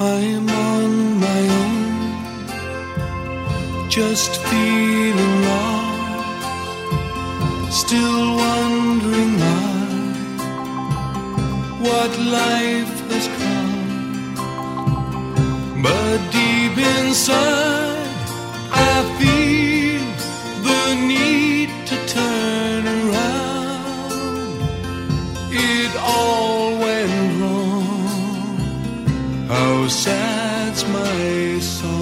I'm on my own, just feeling lost, still wondering why, what life has come. But deep inside, I feel the need to turn around. It all How sad's my song?